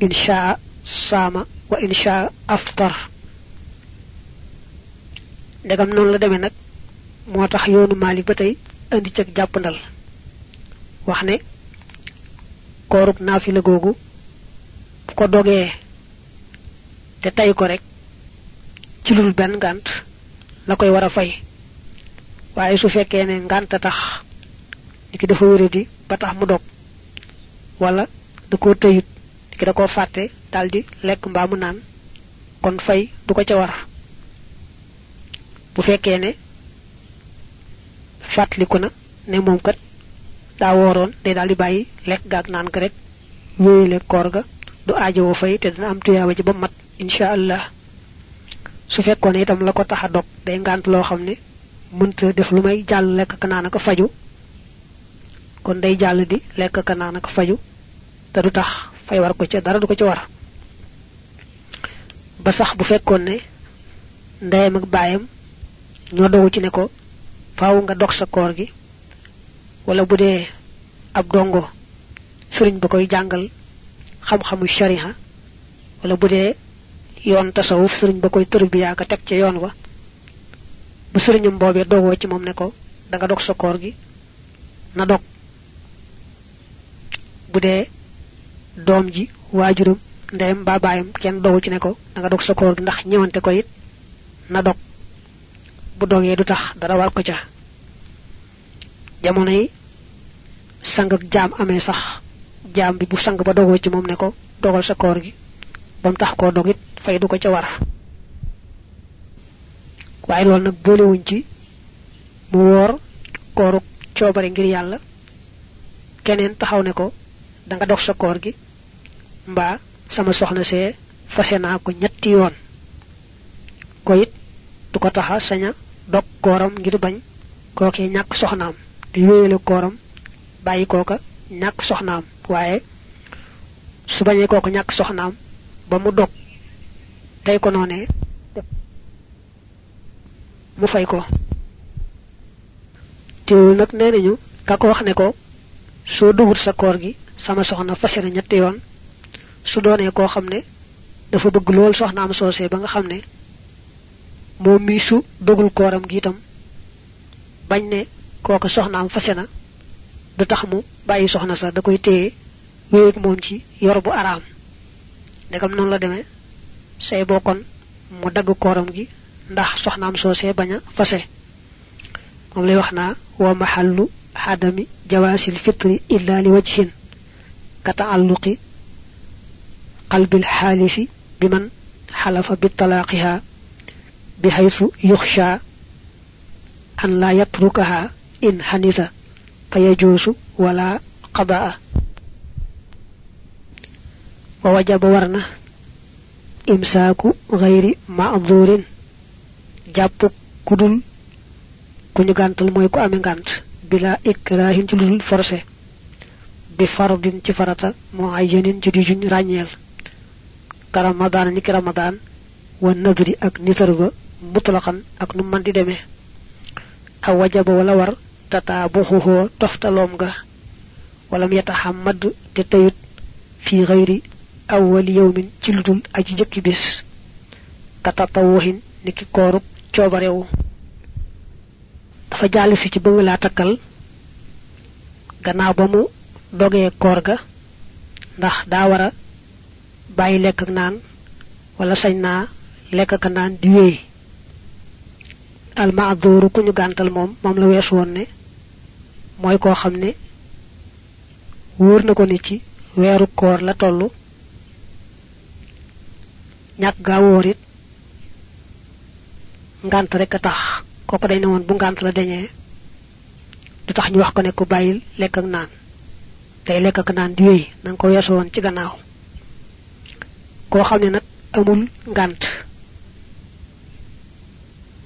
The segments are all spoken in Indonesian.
insha sama wa insha aftar. Ndegam non la demé nak motax yoonu malik batay andi ci jappandal wax ne koorub naafila googu ko dogee te tay ko rek ci lul ben ngant la koy fay. Waye su fekkee ne ngant tax niki dafa wéradi ba tax mu dog wala da ko teyut niki da ko fàtte daldi lekk mbaa mu naan. Kon fay du ko ca war. Bu fekkee ne fàttaliku na ne moom kat daa wooroon day daal di bàyyi lekk gaag naan ko rek wéyale koor ga du fay te dina am tuyaaba ji ba mat insha allah. Su fekkoon itam la ko tax a dog day ngant loo xam ne mënta def lu may jàll lekk ka naan faju. Kon day jàll di lekk ka naan ko faju te du fay war ko ca dara du ko ci war. Ba sax bu fekkoon ne ndeyam ak baayam ñoo dogu ci ne ko faaw nga dog sa koor gi wala bu dee ab dongo sëriñ ba koy jàngal xam-xamu shariha wala bu dee yoon tasawuf sëriñ ba koy ka teg ca yoon wa bu sëriñam boobee dogoo ci moom ne ko da nga dog sa koor gi na dog. Bu doom ji waajuram ndeyam ba baayam kenn dogu ci ne ko da nga dog sa koor ndax ñëwante ko it na dog. Bu dogee du tax dara war ko ca. Jamono yi sang ak jaam amee sax jaam bi bu sang ba dogoo ci moom ne ko dogal sa koor gi bam tax koo dogit fay du ko ca war. Waaye loolu nag boolewuñ ci mu woor kooru coobare ngir yàlla. Keneen taxaw ne ko da nga dog sa koor gi mbaa sama soxna see fase naa ko ñetti yoon. Ko it du ko taxa saña dog kooram ngir bañ kookee ñàkk soxnaam di wéyale kooram bàyyi kooka ñàkk soxnaam. Waaye su bañee kooka ñàkk soxnaam ba mu dog tey ko noonee mu fay ko. Ka ko wax ne ko soo dugut sa koor gi sama soxna fase ñetti yoon su doonee koo xam ne dafa bëgg lool soxnaam soosee ba nga xam ne moom mi su dogul kooram gi itam bañ ne kooka soxnaam fase na du tax mu bàyyi soxna sa da koy téye wéeg moom ci yor bu araam ndegam noonu la demee say bokkon mu dagg kooram gi ndax soxnaam soosee bañ fase moom lay wax wa mahallu hadami jawasil fitri illa li wajhin ka taalluqi qalbil xaalifi biman xalafa bitalaqiha بحيث يخشى أن لا يتركها إن حنث فيجوز ولا قضاء. ووجب ورنا إمساك غير معذور جاب كدل كوني غانتل موي كو بلا إكراه جلول فرسه. بفرض ci farata معين ci di juñ ka ramadan ni ramadan wa nadri ak nitar mutlaqan ak nu man di demee. Aw wajaba wala war tataabuxuhu toftalom ga. Walam yatahammad te tayut fi ghayri awwal yawmin ci ludul aji jëkki bis ka tatawuhin niki koorub coobarewu dafa jàll si ci bëgg laa takkal gannaaw ba mu dogee koor ga ndax daa war a bàyyi lekk ak naan wala sañ naa lekk ak naan di wéy. Al ma'dhuru ku ñu gàntal moom moom la wees woon ne mooy koo xam ne wóor na ko ni ci weeru koor la toll. Ñàkk gaa wóor it ngant rek tax. Bu ngant la dañee du tax ñu wax ko ne ku bàyyil lekk ak naan day lekk ak naan di wéy na nga ko weesu woon ci gannaaw koo xam ne nag amul ngant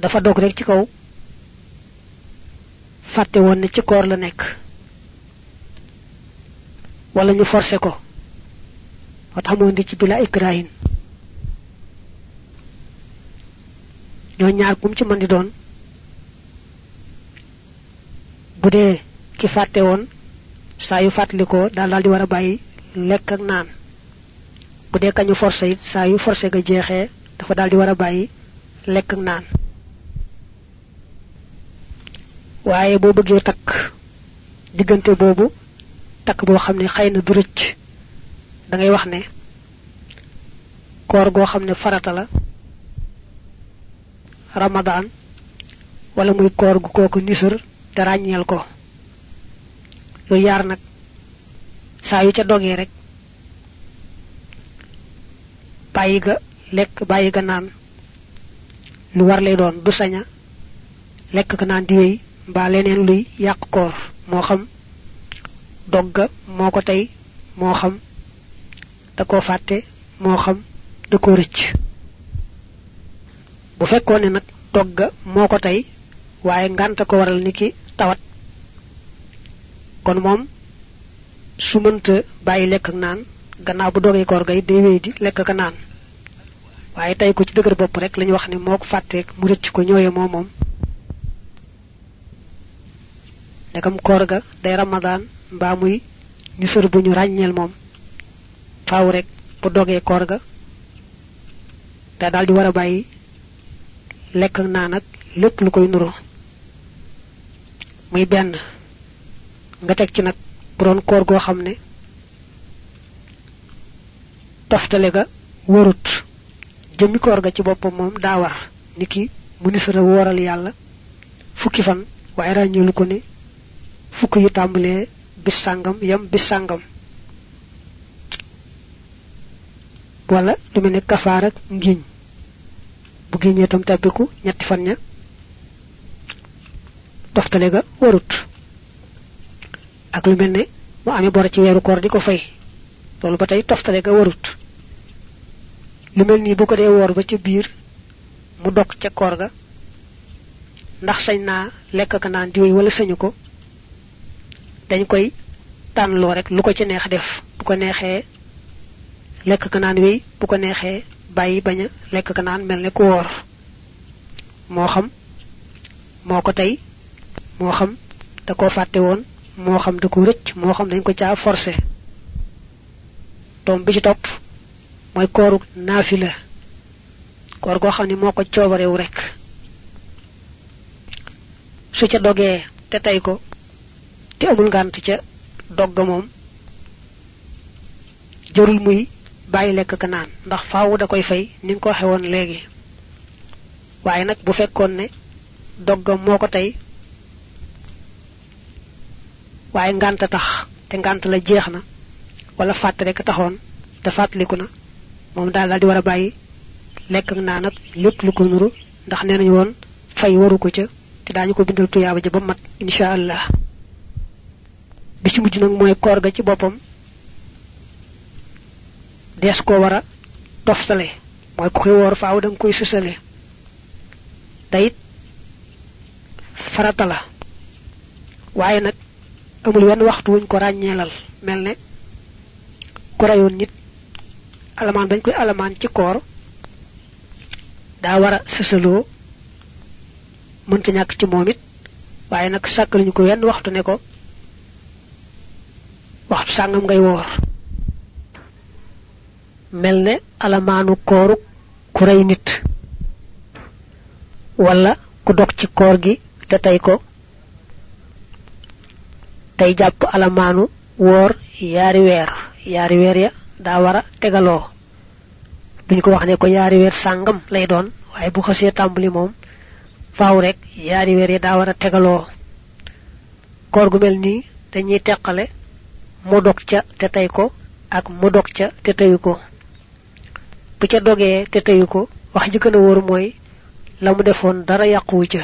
dafa dog rek ci kaw. Fàtte woon ne ci koor la nekk. Wala ñu forcé ko. Wa tax mo ndi ci bila ikrahin ñoo ñaar kum ci mën di doon. Bu dee ki fàtte woon saa yu daal daal di war a bàyyi ak naan bu dee kañu forcé it saa yu forcé ga jeexee dafa daal di war a bàyyi lekk naan. Waaye boo bëggee takk diggante boobu takk boo xam ne xëy na du rëcc da ngay wax ne koor goo xam ne farata la ramadan wala muy koor gu kooku nisër te ràññeel ko. Yooyu yaar nag saa yu ca dogee rek bàyyi ga lekk bàyyi ga naan. Lu war lay doon du saña lekk ka naan di wéy mbaa leneen luy yàq koor. Moo xam dogga moo ko tey moo xam da koo fàtte moo xam da ko rëcc. Bu dogga moo ko tey waaye ko waral niki tawat. Kon moom su mënta bàyyi lekk ak naan gannaaw bu dogee koor gay day wéy di lekk ka naan. Waaye tey ko ci dëgër bopp rek lañu wax ne moo ko fàtteeg mu rëcc ko koor ga day ramadan mbaa muy ñu sër bu ñu ràññeel moom. Faaw rek bu dogee koor ga da daal di war a bàyyi lekk ak naan ak lépp lu koy muy nga ci bu doon koor toftale ga warut. Jëmmi koor ga ci boppam moom daa war. Niki mu nisara wooral yàlla fukki fan. Waaye ràññeelu ko ne fukk yu tàmbalee bis sàngam yam bis sàngam. Wala lu mel ne kafaar ak ngiñ. Bu giñee tam tabbiku ñetti fan ña. Toftale ga warut. Ak lu mel ne mu amee bor ci weeru koor di ko fay. Loolu ba tey ga warut lu mel nii bu ko dee woor ba ca biir mu dog ca koor ga ndax sañ naa lekk ka naan diwéy wala sañu ko dañ koy tànnloo rek lu ko ci neex def. Bu ko neexee lekk ka naan wéy bu ko neexee bàyyi bañ a lekk ka naan mel ne ku woor. Moo xam moo ko tey moo xam da koo fàtte woon moo xam da ko rëcc moo xam dañ ko caa forcé tom bi ci topp mooy kooru naafila. Koor goo xam ne moo ko coobarewu rek. Su ca dogee te tey ko te amul ngànt ca dogga moom jërul muy bàyyi lekk ka naan. Ndax faawu da koy fay ni ko waxe woon léegi. Waaye nag bu fekkoon ne dogga moo tax te la wala fàtte rek taxoon te fàttaliku moom daal daal di war a bàyyi lekk ak naan ak lépp lu ko nuru ndax nee nañu woon fay waru ko ca te daañu ko bindal tuyaaba ba mat insha allah. Bi ci mujj nag mooy koor ga ci boppam des ko war a toftale mooy ku koy woor faaw da nga koy susale tayit farata la. Waaye nag amul wenn waxtu wuñ ko ràññeelal. Mel ne ku rayoon nit alamaan bañ koy alamaan ci koor daa war a sësaloo mënta ñàkk ci moom it waaye nag sàkkaluñu ko wenn waxtu ne ko waxtu sàngam ngay woor. Mel ne kooru ku rey nit wala ku dog ci koor gi te tey ko tey jàpp alamaanu woor yaari weer yaari weer ya daa war a tegaloo. Duñ ko wax ne ko yaari weer sàngam lay doon waaye bu xasee tàmbali moom faaw rek yaari weer ya daa war a koor gu mel nii dañuy mu ca te tey ko ak mu dog ca te teyu ko. Bu ca dogee te teyu ko wax ji gën a wóor mooy la mu defoon dara yàquwu ca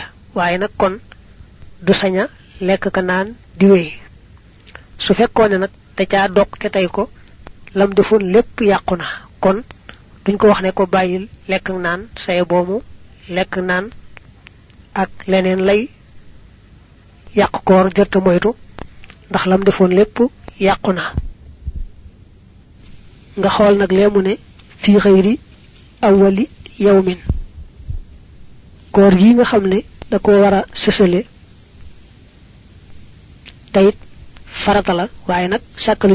nag kon du saña lekk ka naan di wéy. Su fekkoon ne nag da caa dog te tey ko lam defoon lépp yàqu na. Kon duñ ko wax ne ko bàyyil lekk naan saye boomu lekk naan ak leneen lay yàq koor jërta moytu ndax lam defoon lépp yàqu na. Nga ne xëyri awali yawmin. Koor gi nga xam ne da ko war a sësale tayit farata la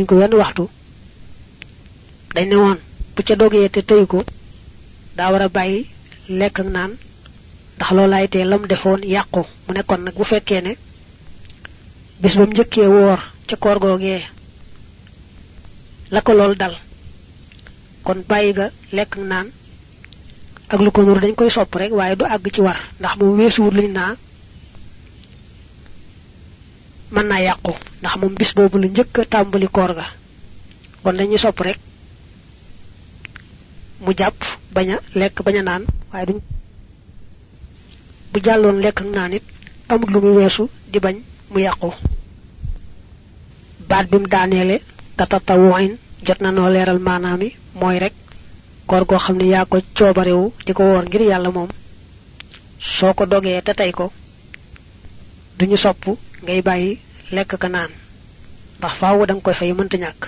ko wenn waxtu dañ ne woon bu ca dogee te tey ko daa war a bàyyi lekk ak naan ndax loolaay tee lam defoon yàqu. Mu bu ne bis ba mu njëkkee woor ca koor googee la ko lool dal kon bàyyi ga lekk ak naan ak lu ko nur dañ koy sopp rek waaye du àgg ci war ndax moom weesuwut liñ naa mën naa ndax bis boobu la njëkk tàmbali koor ga. Kon dañuy sopp rek mu jàpp bañ a lekk bañ a naan waaye duñ bu jàlloon lekk ak naan amul lu muy weesu di bañ mu yàqu. Baat bi mu daaneele tatatawuin jot na noo leeral maanaam mooy rek koor goo xam ne yaa ko coobarewu di ko woor ngir yàlla moom. Soo ko dogee te tey ko duñu sopp ngay bàyyi lekk ka naan ndax faawu da nga koy fay mënta ñàkk.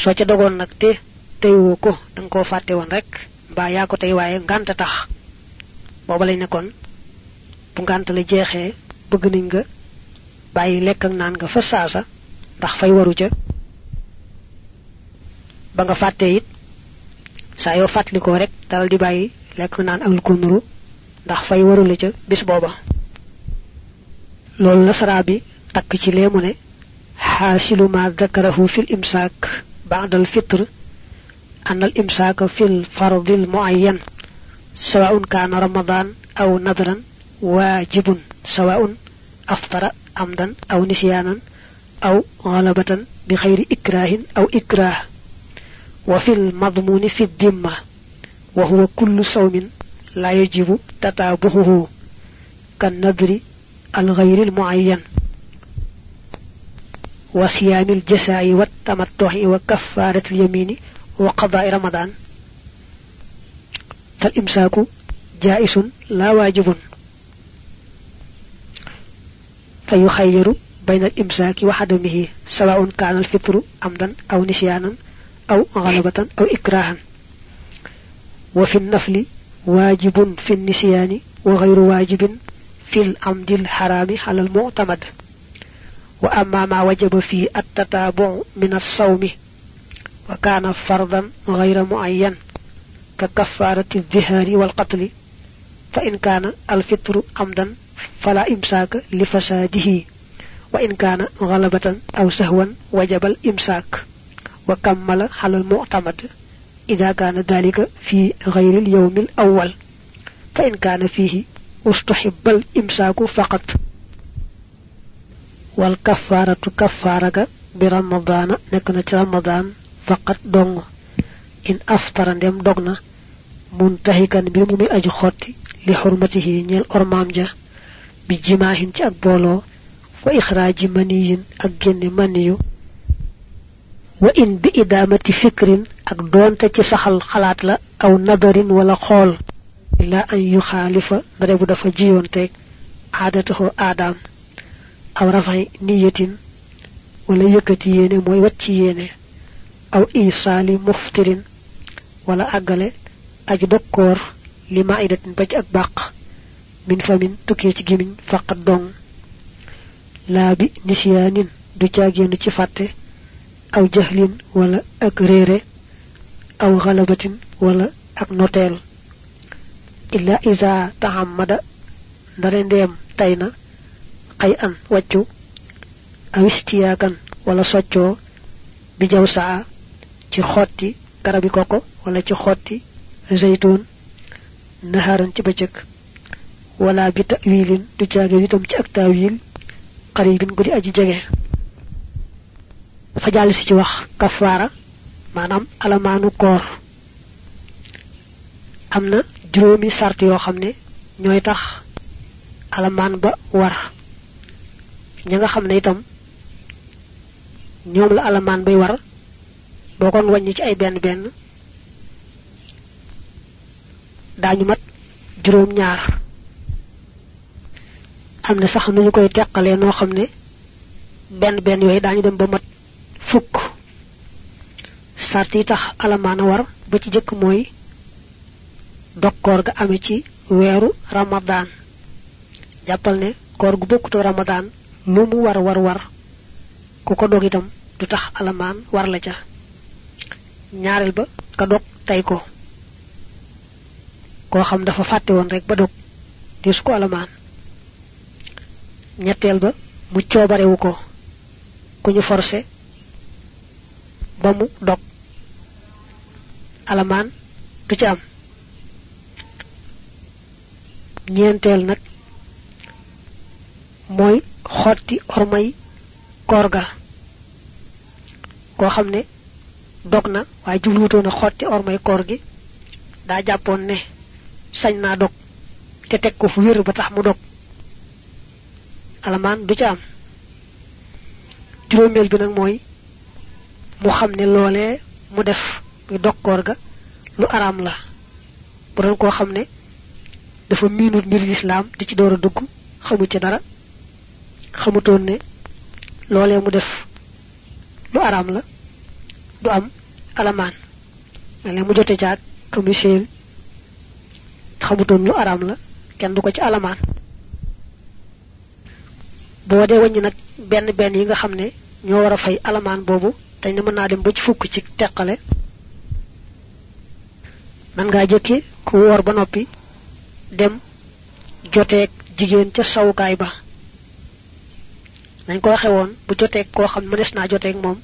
Soo ca dogoon nag te teyoo ko dang ko fatte won rek ba ya ko tey waye ngànt tax bobu lay nekkon bu ngànt la jeexee bëgg niñ nga bayyi lek ak naan nga fa saasa ndax fay waru ca ba nga fàttee it yo fatli ko rek dal di bayyi lek naan ak lu ko nuru ndax fay waru la ca bis boba. Lol la sara bi tak ci lemu ne hasilu ma dakarahu fil imsak ba'da al-fitr أن الإمساك في الفرض المعين سواء كان رمضان أو نذرا واجب سواء أفطر عمدا أو نسيانا أو غلبة بخير إكراه أو إكراه. وفي المضمون في الذمة وهو كل صوم لا يجب تتابعه كالنذر الغير المعين. وصيام الجساء والتمتع وكفارة اليمين وقضاء رمضان. فالإمساك جائز لا واجب. فيخير بين الإمساك وحدمه سواء كان الفطر عمدا أو نسيانا أو غلبة أو إكراها. وفي النفل واجب في النسيان وغير واجب في العمد الحرام على المعتمد. وأما ما وجب فيه التتابع من الصوم وكان فرضا غير معين ككفارة الظهار والقتل فإن كان الفطر عمدا فلا إمساك لفساده وإن كان غلبة أو سهوا وجب الإمساك. وكمل على المعتمد إذا كان ذلك في غير اليوم الأول فإن كان فيه استحب الإمساك فقط. wal kafaratu kafaraga bi ramadana faqat dong in aftara ndem dogna muntahikan bi mu mi aji xotti li hurmatihi ñel ormam ja bi jimahin ci ak bolo wa ikhraji maniyin ak genn maniyu wa in bi idamati fikrin ak donte ci saxal xalaat la aw nadarin wala xol illa an yukhalifa bare bu dafa jiyonte aadatahu adam aw rafay niyatin wala yëkkati yéene mooy wacc yéene aw isaali muftirin wala àggale aju dokkoor li maidatin ba ci ak bàq. Min famin tukkee ci gimiñ faqat dong. Laa bi nisiyaanin du caagéen ci fàtte aw jahlin wala ak réere aw xalabatin wala ak noteel. Illa isa tahammada ndare ndeem tay na ay an waccu awistiyakan wala soccio bi jaw saa ci xotti garabi koko wala ci xotti zaytun naharan ci bëccëg wala bi ta'wilin du caage itam ci ak tawil qaribin gudi aji jege. Fa jall ci wax kafara manam alamanu koor. Amna juróomi sart yoo xam ne ñooy tax alamaan ba war. Ña nga xam ne itam ñoom la alamaan bay war boo kon wàññi ci ay benn benn daañu mat juróom ñaar am na sax nu ñu koy teqalee noo xam ne benn benn yooyu daañu dem ba mat fukk. Sart yi tax alamaana war ba ci jëkk mooy dokkoor ga ame ci weeru ramadan. Jàppal ne koor gu bokkut ramadan lu mu war war war ku ko dog itam du tax war la ca ñaareel ba ka dog tay ko. Koo xam dafa fàtte woon rek ba dog dis ko alamaan. Ñetteel ba mu coobarewu ko ku ñu forcé ba mu dog. Alamaan du ci am. Ñeenteel nag mooy xotti ormay koor ga koo xam ne dog na. Waaye jubluutoon a xotti ormay koor gi. Daa jàppoon ne sañ naa dog te teg ko fu wér ba tax mu dog. Alamaan du ca am. Juróomeel bi nag mooy mu xam ne loolee mu def dog koor ga lu araam la. Bu doon koo xam ne dafa miinut mbir lislaam di ci door a dugg xamu ci dara xamutoon ne loolee mu def lu araam la du am alamaan. Mel ne mu jote caag commission xamutoon lu araam la kenn du ko ci alamaan. Boo dee wàññi nag benn benn yi nga xam ne ñoo war a fay alamaan boobu dañ ne mën naa dem ba ci fukk ci teqale. Man ngaa jëkke ku woor ba noppi dem joteeg jigéen ca sawukaay ba. Nañ ko waxe woon bu joteeg koo xam mënees naa joteeg moom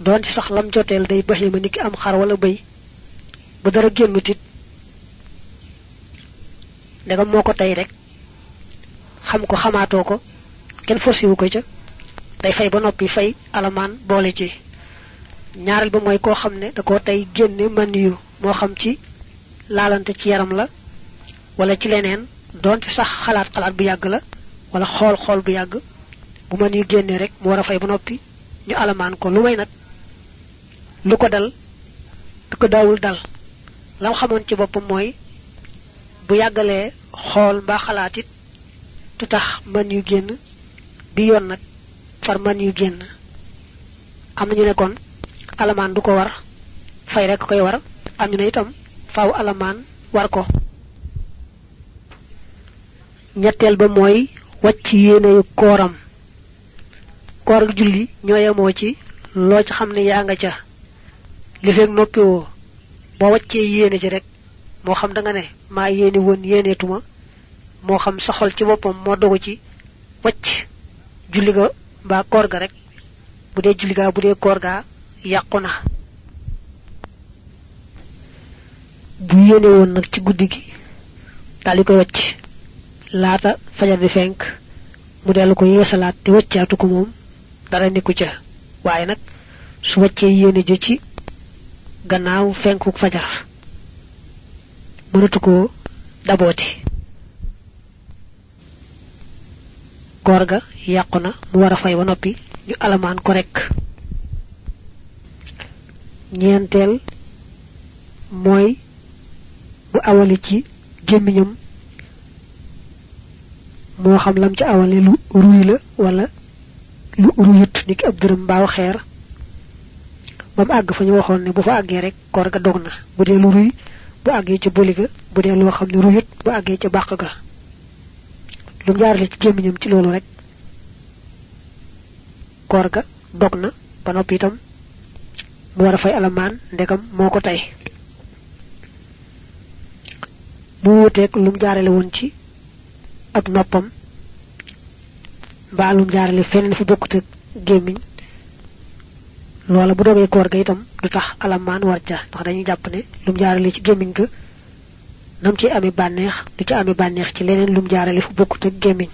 doon ci sax lam joteel day baxi ma niki am xar wala bëy bu dara génnut it ndegam moo ko tey rek xam ko xamaatoo ko kenn forcé wu ko ca. Day fay ba noppi fay alamaan boole ci. Ñaareel ba mooy koo xam ne da koo tey génne man yu moo xam ci laalante ci yaram la wala ci leneen. Donte sax xalaat xalaat bu yàgg la wala xool xool bu yàgg. Bu man yu génne rek mu war fay ba noppi ñu alamaan ko. Lu may nag lu ko dal du ko dal. Lam xamoon ci boppam mooy bu yàggalee xool mbaa xalaat it du tax man yu génn bi yoon nag far man yu génn. Am nañu ne kon alamaan du ko war fay rek koy war. Am ñu ne itam faaw alamaan war ko. Ñetteel ba mooy wàcc yéeneyu kooram. Koor julli ñoo ci loo ci xam ne nga ca li fekk noppiwoo boo wàccee yéene ci rek. Moo xam da nga ne maa yéene woon yéeneetuma moo xam sa xol ci boppam moo dogu ci wacc julli ga mbaa koor ga rek. Bu dee julli gaa bu dee koor gaa yàqu na. Bu yéene woon nag ci guddi gi wacc. Laata fajar di fenk mu dellu ko yeesalaat te waccaatu ko moom dara nekku ca. Waaye nag su ci gannaaw fenku fajar mënatu ko dabooti. Koor ga yàqu na mu war a fay ba noppi ñu alamaan ko rek ñeenteel mooy bu awale ci gémmiñam moo xam lam ci awale lu ruy la wala lu ruyut niki ab dërëm xeer ba mu àgg fa ñu waxoon ne bu fa àggee rek koor ga dog na. Bu dee lu ruy bu àggee ca boli ga bu dee loo xam ne ruyut bu àggee ca bàq ga. Lu jaarale ci gémmiñam ci loolu rek koor ga dog na ba noppi itam mu war a fay alamaan ndegam moo ko tey. Mu wuteeg lu jaarale woon ci ab noppam mbaa jaarale feneen fu bokkut ak gémmiñ loola bu dogee koor ga itam du tax alamaan war ca. Ndax dañuy jàpp ne lu mu jaarale ci gémmiñ ga nam ci amee bànneex du ci amee bànneex ci leneen lu mu jaarale fu bokkut ak gémmiñ.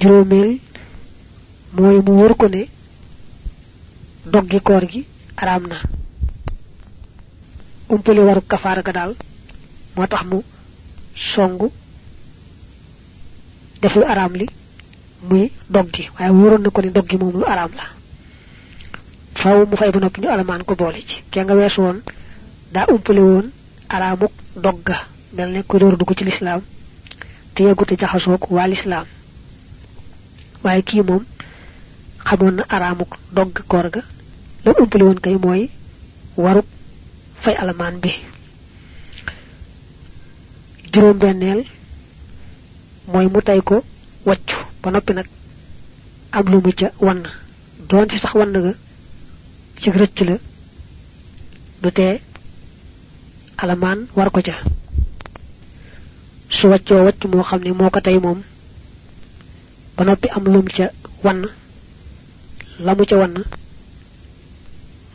Juróomeel mooy mu wër ko ne doggi koor gi araam na. Umpale waru kafaara ga daal moo tax mu songu def lu araam li muy doggi. Waaye wóoroon na ko ne doggi moom lu araam la faaw mu fay ba noppi ñu alamaan ko boole ci. Ke nga weesu woon daa umpale dogga mel ne ko door dugg ci lislaam te yegute jaxasoog waa lislaam. Waaye kii moom xamoon na araamuk dogg koor ga. La umpale kay mooy waruk fay alamaan bi. Juróom benneel mooy mu tay ko waccu. Ba noppi nag am lu mu ca wann. Doon ci sax wann ga ci rëcc la du tee alamaan war ko ca. Su waccoo wacc moo xam ne moo ko tey moom ba noppi am lum ca wann la mu ca wann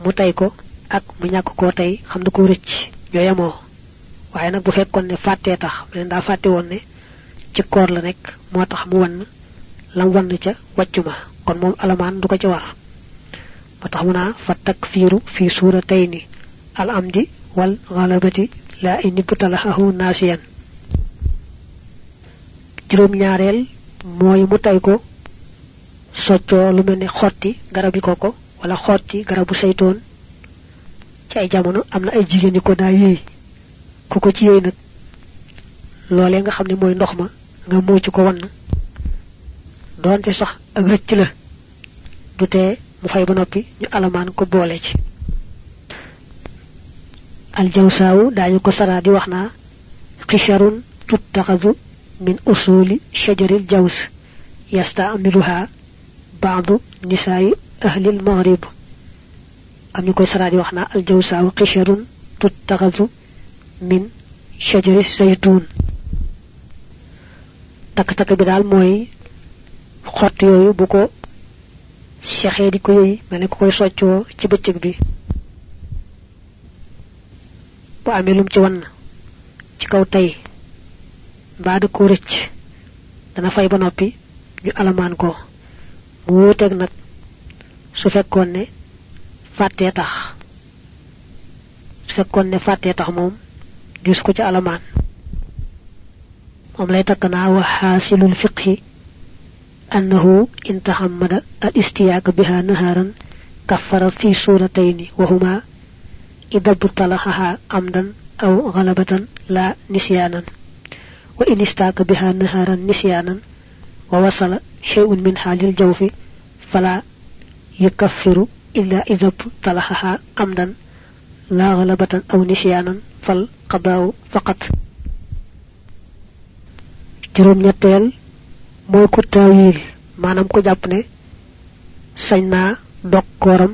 mu tey ko ak mu ñàkk koo tey xam na ko rëcc ñoo yemoo. Waaye nag bu fekkoon ne fàttee tax mu daa fàtte woon ne ci koor la nekk moo mu wann lam wann ca wàccu ma. Kon moom alamaan du ko ca war متعمنا فتكفير في سورتين الأمد والغلبة لا إن بطلحه ناسيا. جروم ياريل موي متايكو سوچو لمني خوتي غربي كوكو ولا خوتي غربو سيتون تاي جامونو امنا اي جيجيني كو داي كوكو تي يي نك لولي nga xamni moy ndox ma nga moy ci ko won donte sax ak rëcc la du mu fay ba noppi ñu alamaan ko boole ci aljawsaawu daañu ko saraa di wax naa xisharun min usuli shajaril jaws yastamiluha baadu nisaayi ahlil maghrib am ñu koy saraa di wax naa aljawsaawu xisharun tuttaxadu min shajari saytuun takk-takk bi daal mooy xott yooyu bu ko sexee di ko yëy mel ne ko koy soccoo ci bëccëg bi. Bu amee lum ci wan ci kaw tey mbaa da ko rëcc dana fay ba noppi ñu alamaan ko. Mu wuuteeg nag su fekkoon ne fàttee tax su fekkoon ne fàttee tax moom gis ko ci alamaan. Moom lay takk naa wa xaasilul fiqhi أنه إن تحمد الاستياق بها نهارا كفر في سورتين وهما إذا ابتلحها عمدا أو غلبة لا نسيانا. وإن استاك بها نهارا نسيانا ووصل شيء من حال الجوف فلا يكفر إلا إذا ابتلحها عمدا لا غلبة أو نسيانا فالقضاء فقط. جروم نتيل. Mooy ku tawil maanaam ko jàpp ne sañ naa dog kooram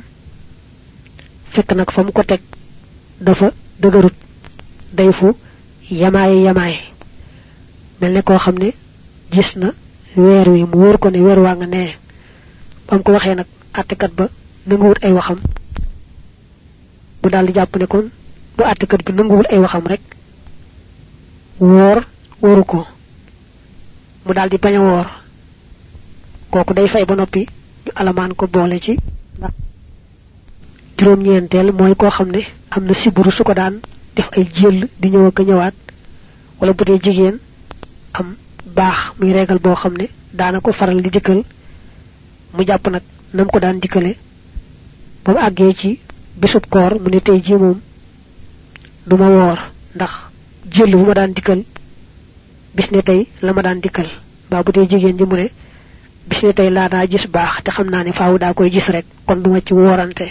fekk nag ko teg dafa dëgërut day fu yamaay yamaay mel ne koo xam ne gis na wi mu wóor ko ne weer waa nga nee. Bam ko waxee nag àttekat ba nanguwut ay waxam. Bu daal di jàpp ne kon bu àttekat bi nanguwul ay waxam rek woor wóoru ko mu daldi baña wor koku day fay ba nopi alaman ko boole ci. Ndax juroom ñentel moy ko xamne amna siburu suko daan def ay jël di ñëw ak ñëwaat. Wala bu dee jigéen am baax muy régal boo xam ne daana ko faral di dikkal mu jàpp nag nam ko daan dikkale. Ba mu àggee ci bisub koor mu ne tey ji moom duma woor ndax jël bu ma daan dikkal bis ne tey la ma daan dikkal ba bu dee jigéen ji mu ne bis ne tey laa daa gis baax te xam naa ne faaw daa koy gis rek kon duma ci woorante.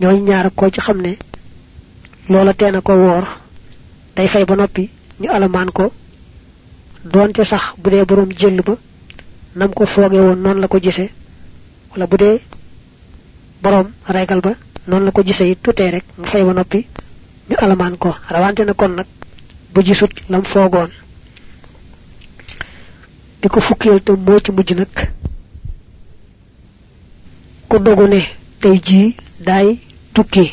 Ñooñu ñaar ko ci xam ne loola teena ko woor day fay ba noppi ñu alamaan ko doonte sax bu dee borom jël ba nam ko fooge woon noonu la ko gisee wala bu dee borom regal ba noonu la ko gisee it rek mu fay ba noppi ñu alamaan ko. Rawante na kon nag bu gisut lam fogon diko fukkiyel to mo ci mujj nak ku dogu ne tay ji day tukki.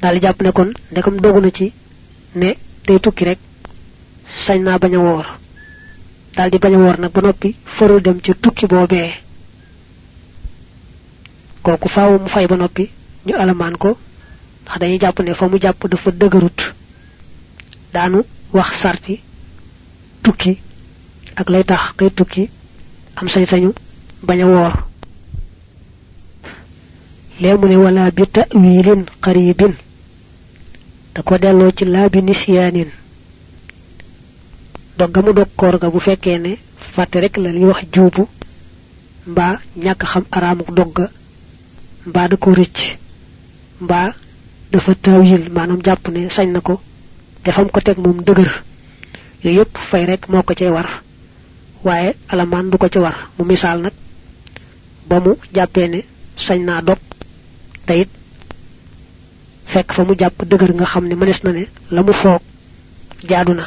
Dal japp ne kon ndekam dogu na ci ne day tukki rek sañ na baña wor dal di baña wor nak ba nopi farul dem ci tukki bobé koku faaw mu fay ba nopi ñu alaman ko dañuy japp ne fa mu japp dafa deugarut daanu wax sarti tukki ak lay tax kay tukki am sañ sañu baña woor. Lee mu ne wala bi ta'wilin qaribin da ko delloo ci laa bi nisyanin dogga mu dog koor ga bu fekkee ne fàtte rek la li wax juubu mbaa ñàkk xam araamuk dogga mbaa da ko rëcc dafa tawil maanaam jàpp ne sañ na ko te fam ko tek mom deugar yooyu fay rek moo ko cay war. Waaye alamaan du ko ci war. Mu misaal nag ba mu jàppee ne sañ naa dog te it fekk fa mu dëgër nga xam ne mënees na ne la mu foog jaadu na.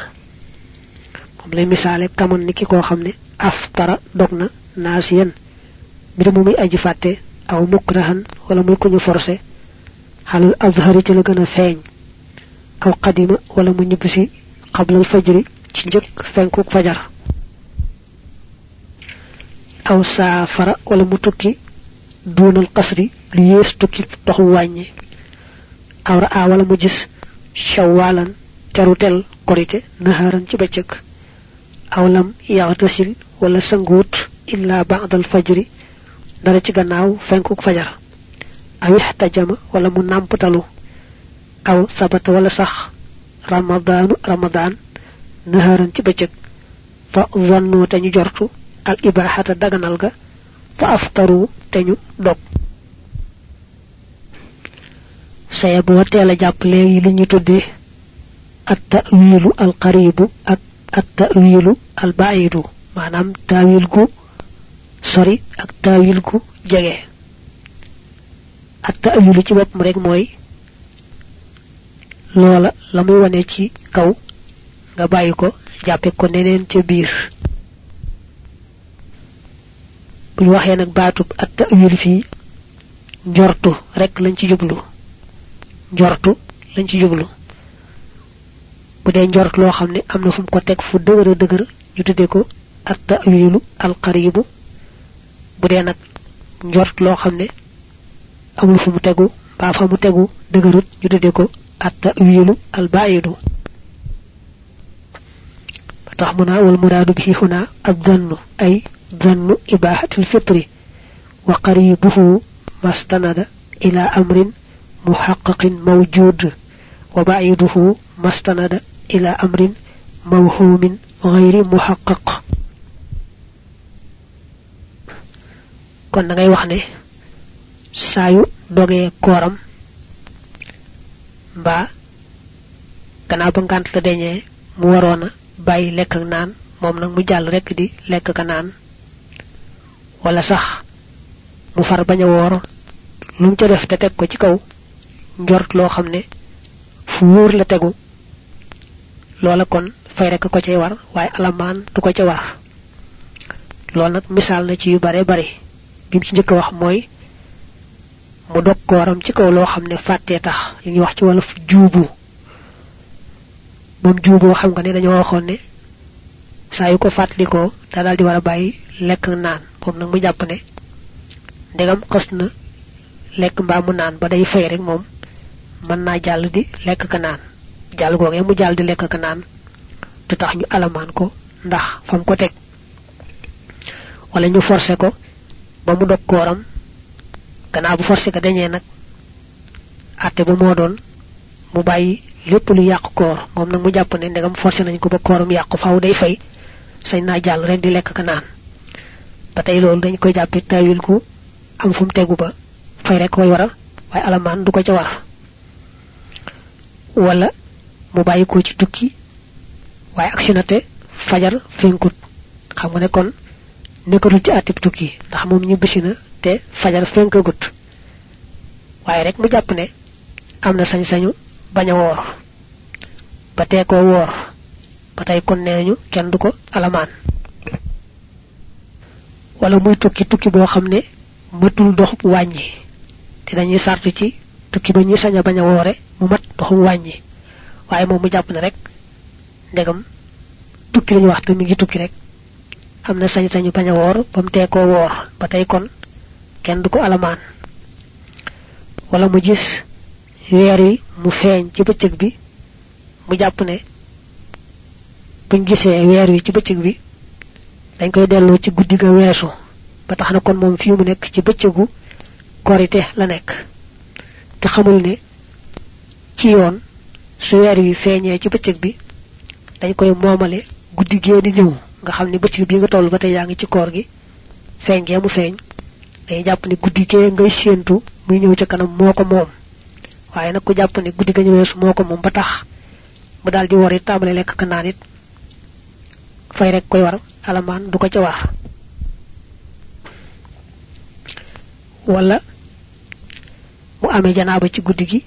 Moom lay misaale kamoon ni ki koo aftara dog na naasiyan mbir mu muy aji fàtte aw mukrahan wala muy ku ñu forcé xalal azhari ci la gën a feeñ aw qadima wala mu ñibbisi qablal fajri ci njëkk fenku fajar aw saafara wala mu tukki duunal qasri lu yees tukki doxu wàññi aw ra'a wala mu gis shawalan terutel korite naharan ci bëccëg aw lam yaxtasil wala sanguut illa ba'dal fajri dara ci gannaaw fenkuk fajar aw ihtajama wala mu nàmptalu aw sabata wala sax ramadanu ramadan naharan ci bëccëg. Fa zannu te jortu al ibahata daganal ga fa aftaru te dog. Saye bo teela jàpp léegi li ñu tuddee at tawilu al qaribu ak at tawilu al baidu maanaam tawil gu sori ak tawil gu jege. At tawilu ci boppam rek mooy loola la muy wane ci kaw nga bàyyi ko jàppe ko neneen ca biir buñ waxee nag baatub at ta'wil fii njortu rek lañ ci jublu njortu lañ ci jublu bu dee njort loo xam ne am na fu mu ko teg fu dëgër dëgër ñu tuddee ko at ta'wilu al qaribu bu dee nag njort loo xam ne amul fu mu tegu mbaa fa mu tegu dëgërut ñu tuddee ko التأويل البعيد. فتحمنا والمراد به هنا الظن أي ظن إباحة الفطر وقريبه ما استند إلى أمر محقق موجود وبعيده ما استند إلى أمر موهوم غير محقق. كن نغي سايو دوغي كورم mbaa gannaaw ba ngant la deñee mu waroon a bàyyi lekk ak naan moom nag mu jàll rekk di lekk ka naan wala sax mu far bañ a woor lu ca def te teg ko ci kaw njort loo xam ne fu wóor la tegu. Loola kon fay rek ko cay war waaye alamaan du ko ca war. Lool nag misaal na ci yu bare bari bim ci njëkk wax mooy mu dog kooram ci kaw loo xam ne fàttee tax li ñuy wax ci wolof juubu. Moom juuboo xam nga ne dañoo waxoon ne yu ko fàttalikoo da daal di war a naan. Moom nag mu jàpp ne ndegam xës na lekk mbaa mu naan ba day fay rek moom mën naa jàll di lekk ka naan. Jàll googee mu jàll di lekk ka naan du tax ñu alamaan ko ndax fam ko teg wala ñu forcé ko ba mu dog gannaaw bu forcé ko dañee nag àtte ba moo doon mu bàyyi lépp lu yàq koor. Moom nag mu jàpp ne ndegam forcé nañ ko ba kooram yàqu faaw day fay. Sañ naa jàll rek di lekk ka naan. Ba tey dañ koy jàppe tawil ku am fu mu tegu ba fay rek koy waral waaye alamaan du ko ca war. Wala mu bàyyi ko ci tukki waaye actionate fajar fenkut. Xam nga kon nekkatul ci àttib tukki. ndax moom ñu bisi na te fajar fenkagut. waaye rek mu jàpp ne am na sañ-sañu bañ a woor. ba tee koo woor. ba tey kon neeñu kenn du ko alamaan. wala muy tukki tukki boo xam ne matul doxub wàññi. te dañuy sartu ci tukki ba ñuy sañ a bañ a woore mu mat wàññi. waaye moom mu jàpp ne rek ndegam tukki lañu wax te mi ngi tukki rek am na sañ-sañu bañ a woor ba mu tee koo woor ba tey kon kenn du ko wala mu gis weer mu feeñ ci bëccëg bi mu jàpp ne buñ gisee weer ci bëccëg bi dañ koy delloo ci guddi ga weesu. Ba tax na kon moom fii mu nekk ci bëccëgu korite la nekk. Te xamul ne ci yoon su weer wi feeñee ci bëccëg bi dañ koy ñëw nga xam ne bëccëg bi nga toll ba tey yaa ci koor gi feeñ gee mu feeñ day jàpp ne guddi gee ngay séentu muy ñëw ca kanam moo ko moom. Waaye nag ku jàpp ne guddi ga ñu weesu moo ko ba tax mu daal di wor it lekk ka fay rek koy war alamaan du ko ca war. Wala mu amee janaaba ci guddi gi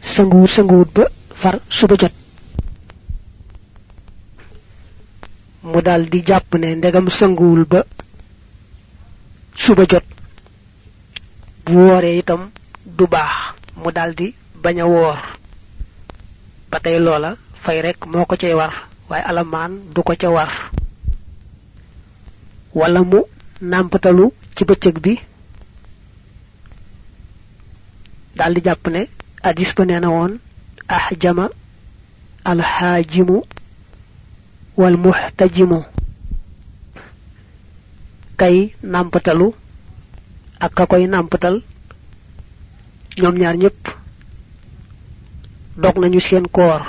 sanguwut sanguwut ba far suba jot mu dal di jàpp ne ndegam sanguwul ba suba jot bu wooree itam du baax mu dal di bañ a woor ba tey loola fay rek moo ko cay war waaye alamaan du ko ca war wala mu nàmpatalu ci bi dal di jàpp ne hadis ba nee na woon ahjama alxaajimu wal muhtajimu. Kay nàmpatalu ak ka koy nàmpatal ñoom ñaar ñëpp dog nañu seen koor